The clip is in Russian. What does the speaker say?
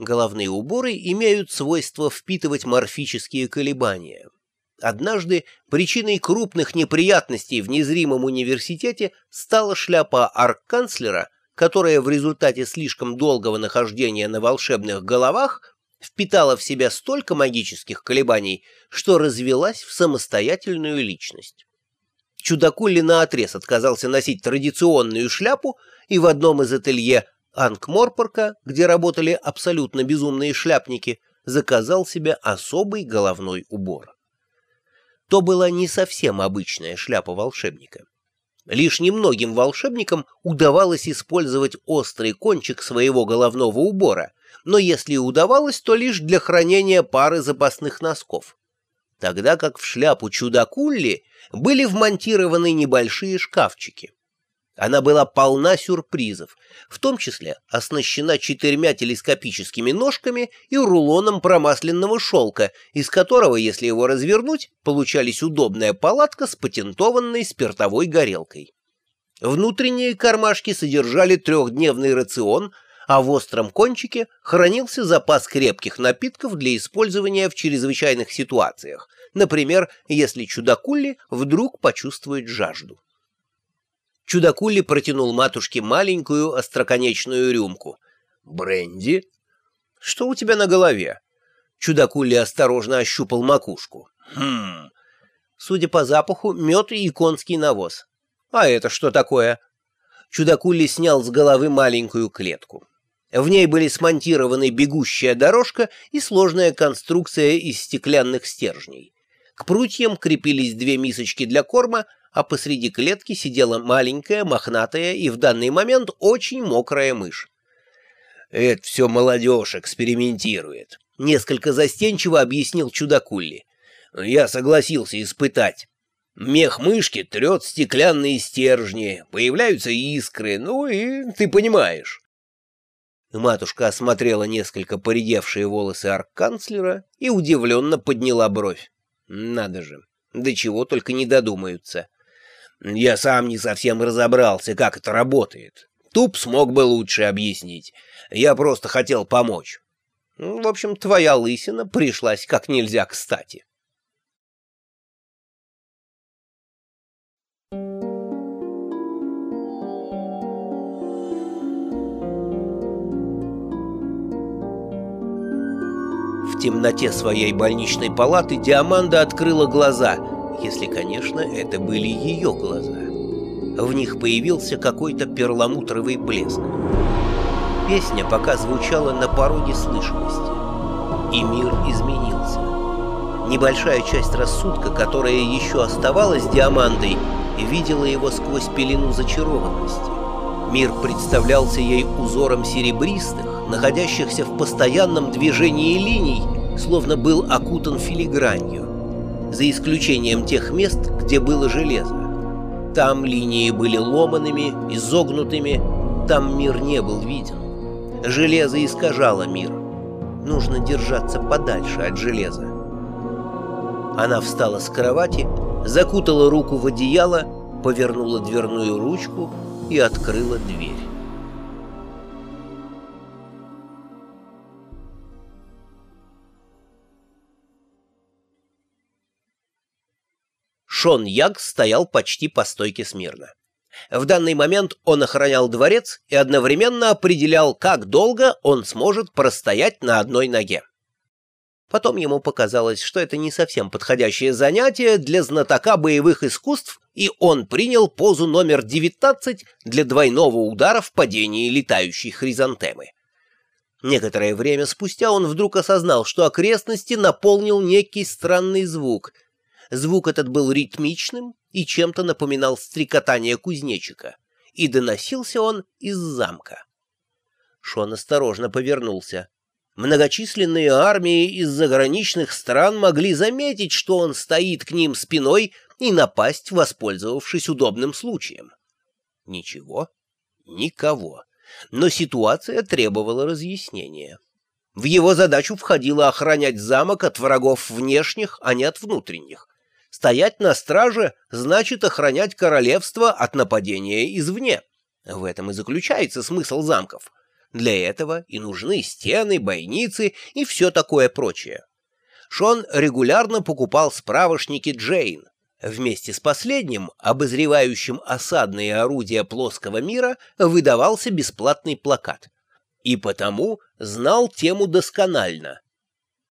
Головные уборы имеют свойство впитывать морфические колебания. Однажды причиной крупных неприятностей в незримом университете стала шляпа арк-канцлера, которая в результате слишком долгого нахождения на волшебных головах впитала в себя столько магических колебаний, что развелась в самостоятельную личность. Чудакулли наотрез отказался носить традиционную шляпу, и в одном из ателье Анкморпорка, где работали абсолютно безумные шляпники, заказал себе особый головной убор. То была не совсем обычная шляпа волшебника. Лишь немногим волшебникам удавалось использовать острый кончик своего головного убора, но если и удавалось, то лишь для хранения пары запасных носков. Тогда как в шляпу чудакулли были вмонтированы небольшие шкафчики. Она была полна сюрпризов, в том числе оснащена четырьмя телескопическими ножками и рулоном промасленного шелка, из которого, если его развернуть, получались удобная палатка с патентованной спиртовой горелкой. Внутренние кармашки содержали трехдневный рацион, а в остром кончике хранился запас крепких напитков для использования в чрезвычайных ситуациях, например, если чудакулли вдруг почувствует жажду. Чудакули протянул матушке маленькую остроконечную рюмку. «Бренди?» «Что у тебя на голове?» Чудакули осторожно ощупал макушку. «Хм...» Судя по запаху, мед и конский навоз. «А это что такое?» Чудакули снял с головы маленькую клетку. В ней были смонтированы бегущая дорожка и сложная конструкция из стеклянных стержней. К прутьям крепились две мисочки для корма, а посреди клетки сидела маленькая, мохнатая и в данный момент очень мокрая мышь. «Это все молодежь экспериментирует», — несколько застенчиво объяснил чудакулли. «Я согласился испытать. Мех мышки трет стеклянные стержни, появляются искры, ну и ты понимаешь». Матушка осмотрела несколько поредевшие волосы арк-канцлера и удивленно подняла бровь. «Надо же, до чего только не додумаются». Я сам не совсем разобрался, как это работает. Туп смог бы лучше объяснить. Я просто хотел помочь. В общем, твоя лысина пришлась как нельзя кстати. В темноте своей больничной палаты Диаманда открыла глаза — если, конечно, это были ее глаза. В них появился какой-то перламутровый блеск. Песня пока звучала на пороге слышимости. И мир изменился. Небольшая часть рассудка, которая еще оставалась Диамандой, видела его сквозь пелену зачарованности. Мир представлялся ей узором серебристых, находящихся в постоянном движении линий, словно был окутан филигранью за исключением тех мест, где было железо. Там линии были ломанными, изогнутыми, там мир не был виден. Железо искажало мир. Нужно держаться подальше от железа. Она встала с кровати, закутала руку в одеяло, повернула дверную ручку и открыла дверь. Шон Яг стоял почти по стойке смирно. В данный момент он охранял дворец и одновременно определял, как долго он сможет простоять на одной ноге. Потом ему показалось, что это не совсем подходящее занятие для знатока боевых искусств, и он принял позу номер 19 для двойного удара в падении летающей хризантемы. Некоторое время спустя он вдруг осознал, что окрестности наполнил некий странный звук — Звук этот был ритмичным и чем-то напоминал стрекотание кузнечика, и доносился он из замка. Шон осторожно повернулся. Многочисленные армии из заграничных стран могли заметить, что он стоит к ним спиной и напасть, воспользовавшись удобным случаем. Ничего, никого. Но ситуация требовала разъяснения. В его задачу входило охранять замок от врагов внешних, а не от внутренних. Стоять на страже значит охранять королевство от нападения извне. В этом и заключается смысл замков. Для этого и нужны стены, бойницы и все такое прочее. Шон регулярно покупал справочники Джейн. Вместе с последним, обозревающим осадные орудия плоского мира, выдавался бесплатный плакат. И потому знал тему досконально,